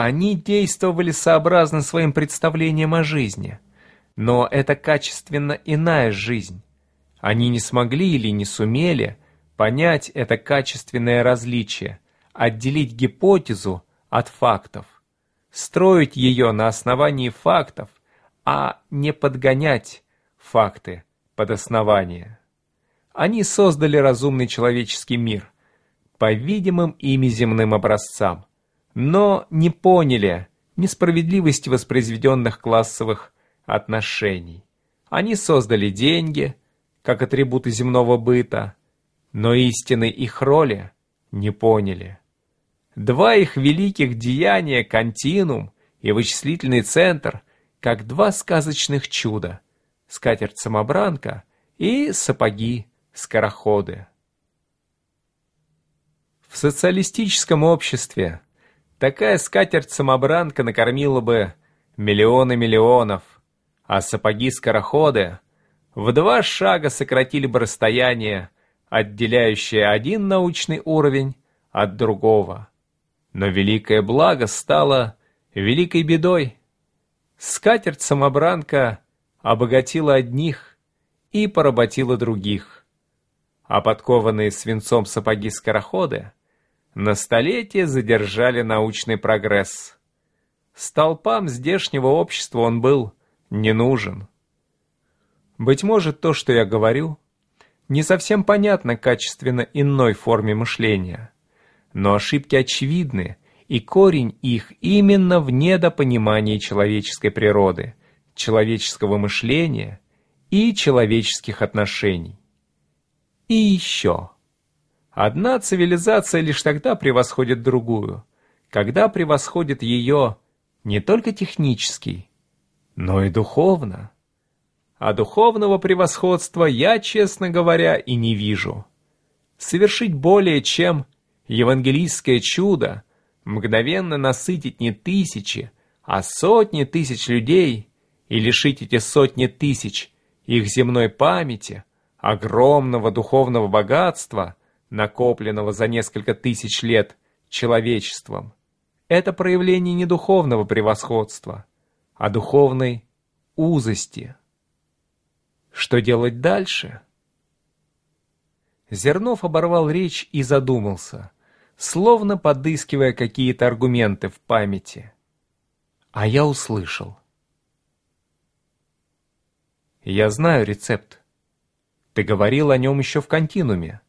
Они действовали сообразно своим представлениям о жизни, но это качественно иная жизнь. Они не смогли или не сумели понять это качественное различие, отделить гипотезу от фактов, строить ее на основании фактов, а не подгонять факты под основание. Они создали разумный человеческий мир по видимым ими земным образцам, но не поняли несправедливости воспроизведенных классовых отношений. Они создали деньги, как атрибуты земного быта, но истины их роли не поняли. Два их великих деяния, континуум и вычислительный центр, как два сказочных чуда — скатерть-самобранка и сапоги-скороходы. В социалистическом обществе Такая скатерть-самобранка накормила бы миллионы миллионов, а сапоги-скороходы в два шага сократили бы расстояние, отделяющее один научный уровень от другого. Но великое благо стало великой бедой. Скатерть-самобранка обогатила одних и поработила других, а подкованные свинцом сапоги-скороходы — на столетие задержали научный прогресс. Столпам здешнего общества он был не нужен. Быть может, то, что я говорю, не совсем понятно качественно иной форме мышления, но ошибки очевидны, и корень их именно в недопонимании человеческой природы, человеческого мышления и человеческих отношений. И еще. Одна цивилизация лишь тогда превосходит другую, когда превосходит ее не только технически, но и духовно. А духовного превосходства я, честно говоря, и не вижу. Совершить более чем евангелийское чудо, мгновенно насытить не тысячи, а сотни тысяч людей и лишить эти сотни тысяч их земной памяти, огромного духовного богатства, накопленного за несколько тысяч лет человечеством, это проявление не духовного превосходства, а духовной узости. Что делать дальше? Зернов оборвал речь и задумался, словно подыскивая какие-то аргументы в памяти. А я услышал. «Я знаю рецепт. Ты говорил о нем еще в континууме.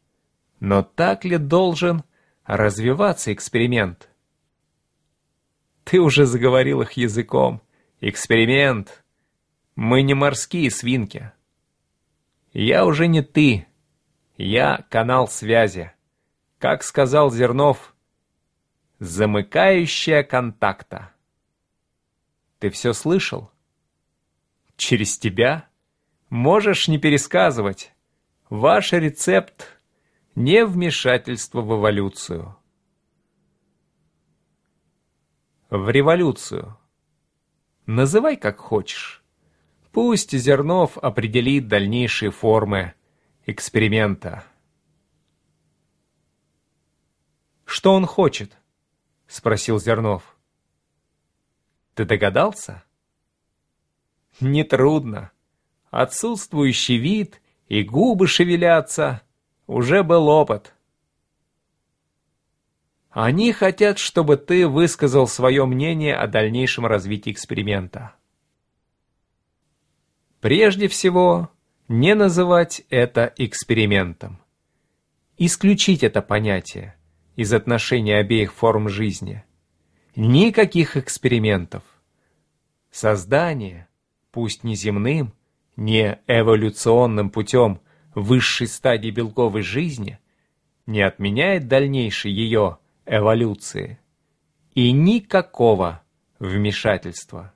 Но так ли должен развиваться эксперимент? Ты уже заговорил их языком. Эксперимент. Мы не морские свинки. Я уже не ты. Я канал связи. Как сказал Зернов, замыкающая контакта. Ты все слышал? Через тебя? Можешь не пересказывать. Ваш рецепт не вмешательство в эволюцию. В революцию. Называй как хочешь. Пусть Зернов определит дальнейшие формы эксперимента. «Что он хочет?» — спросил Зернов. «Ты догадался?» «Нетрудно. Отсутствующий вид и губы шевелятся» уже был опыт. Они хотят, чтобы ты высказал свое мнение о дальнейшем развитии эксперимента. Прежде всего, не называть это экспериментом. Исключить это понятие из отношений обеих форм жизни. Никаких экспериментов. Создание, пусть не земным, не эволюционным путем, высшей стадии белковой жизни не отменяет дальнейшей ее эволюции и никакого вмешательства.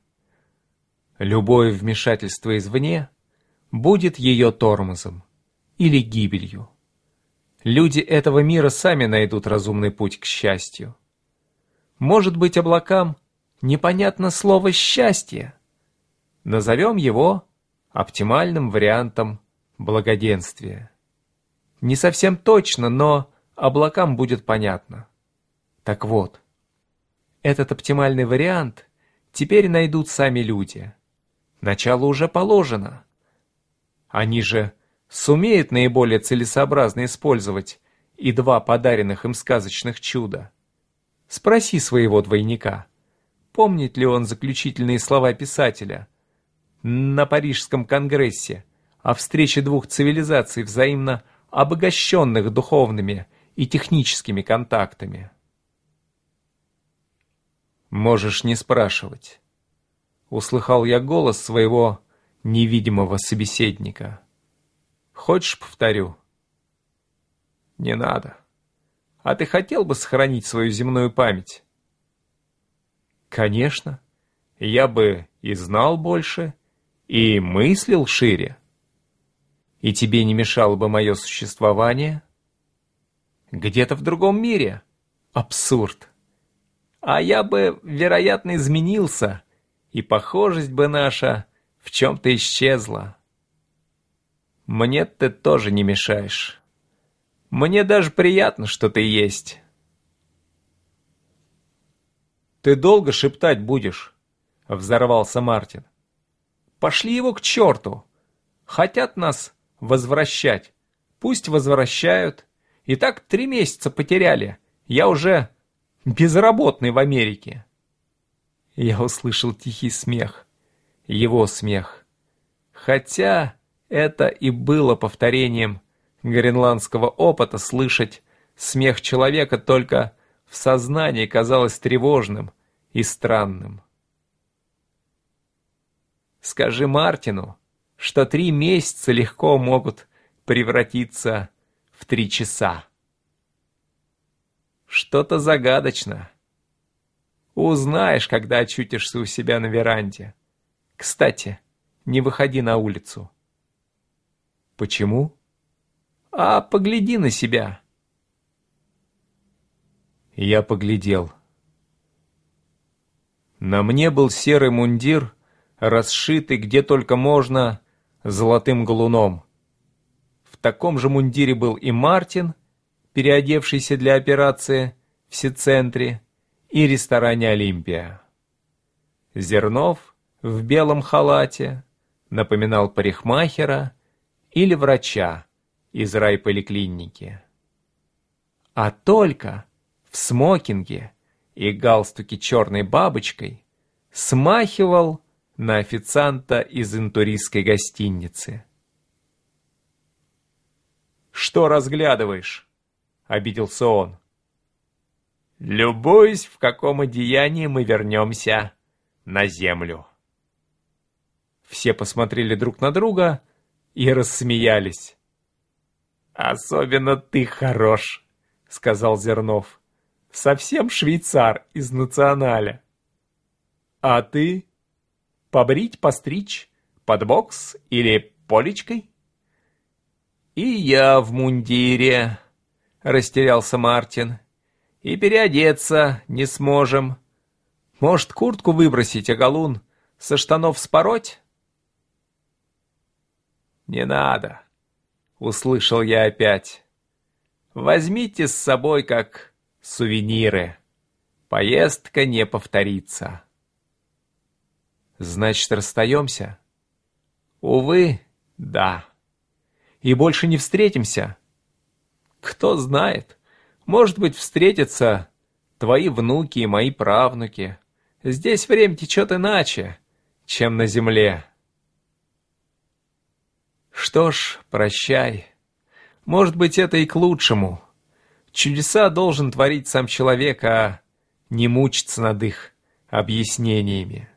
Любое вмешательство извне будет ее тормозом или гибелью. Люди этого мира сами найдут разумный путь к счастью. Может быть, облакам непонятно слово «счастье». Назовем его оптимальным вариантом благоденствие. Не совсем точно, но облакам будет понятно. Так вот, этот оптимальный вариант теперь найдут сами люди. Начало уже положено. Они же сумеют наиболее целесообразно использовать и два подаренных им сказочных чуда. Спроси своего двойника, помнит ли он заключительные слова писателя на Парижском конгрессе о встрече двух цивилизаций, взаимно обогащенных духовными и техническими контактами. «Можешь не спрашивать», — услыхал я голос своего невидимого собеседника. «Хочешь, повторю?» «Не надо. А ты хотел бы сохранить свою земную память?» «Конечно. Я бы и знал больше, и мыслил шире. И тебе не мешало бы мое существование?» «Где-то в другом мире. Абсурд!» а я бы, вероятно, изменился, и похожесть бы наша в чем-то исчезла. Мне ты тоже не мешаешь. Мне даже приятно, что ты есть. «Ты долго шептать будешь?» — взорвался Мартин. «Пошли его к черту! Хотят нас возвращать. Пусть возвращают. И так три месяца потеряли. Я уже безработный в Америке. Я услышал тихий смех, его смех. Хотя это и было повторением гренландского опыта слышать смех человека только в сознании казалось тревожным и странным. Скажи Мартину, что три месяца легко могут превратиться в три часа. Что-то загадочно. Узнаешь, когда очутишься у себя на веранде. Кстати, не выходи на улицу. Почему? А погляди на себя. Я поглядел. На мне был серый мундир, расшитый где только можно золотым галуном. В таком же мундире был и Мартин, переодевшийся для операции в Сицентре и ресторане «Олимпия». Зернов в белом халате напоминал парикмахера или врача из райполиклиники. А только в смокинге и галстуке черной бабочкой смахивал на официанта из интуристской гостиницы. «Что разглядываешь?» — обиделся он. «Любуюсь, в каком одеянии мы вернемся на землю». Все посмотрели друг на друга и рассмеялись. «Особенно ты хорош», — сказал Зернов. «Совсем швейцар из националя». «А ты? Побрить, постричь, под бокс или полечкой?» «И я в мундире», растерялся Мартин. «И переодеться не сможем. Может, куртку выбросить, а галун со штанов спороть?» «Не надо», — услышал я опять. «Возьмите с собой как сувениры. Поездка не повторится». «Значит, расстаемся?» «Увы, да. И больше не встретимся?» Кто знает, может быть, встретятся твои внуки и мои правнуки. Здесь время течет иначе, чем на земле. Что ж, прощай. Может быть, это и к лучшему. Чудеса должен творить сам человек, а не мучиться над их объяснениями.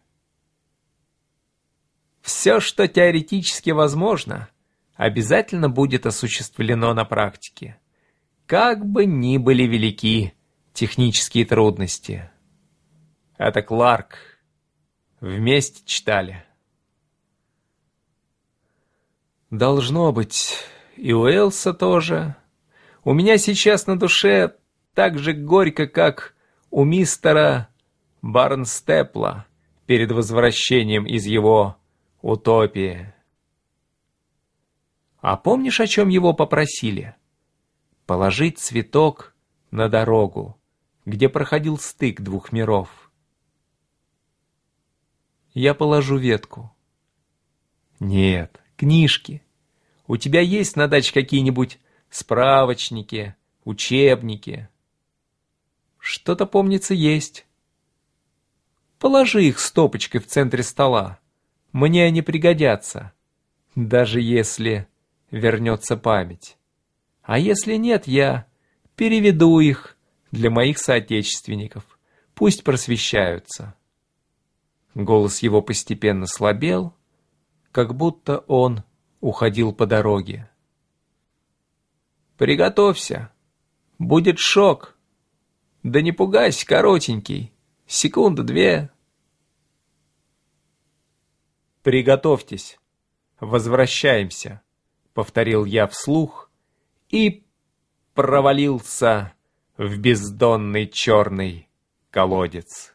Все, что теоретически возможно, обязательно будет осуществлено на практике как бы ни были велики технические трудности. Это Кларк. Вместе читали. Должно быть, и у Элса тоже. У меня сейчас на душе так же горько, как у мистера Барнстепла перед возвращением из его утопии. А помнишь, о чем его попросили? — положить цветок на дорогу, где проходил стык двух миров. я положу ветку. Нет, книжки. У тебя есть на даче какие-нибудь справочники, учебники? Что-то, помнится, есть. Положи их стопочкой в центре стола. Мне они пригодятся, даже если вернется память. А если нет, я переведу их для моих соотечественников. Пусть просвещаются. Голос его постепенно слабел, как будто он уходил по дороге. «Приготовься. Будет шок. Да не пугайся, коротенький. Секунда-две». «Приготовьтесь. Возвращаемся», — повторил я вслух и провалился в бездонный черный колодец.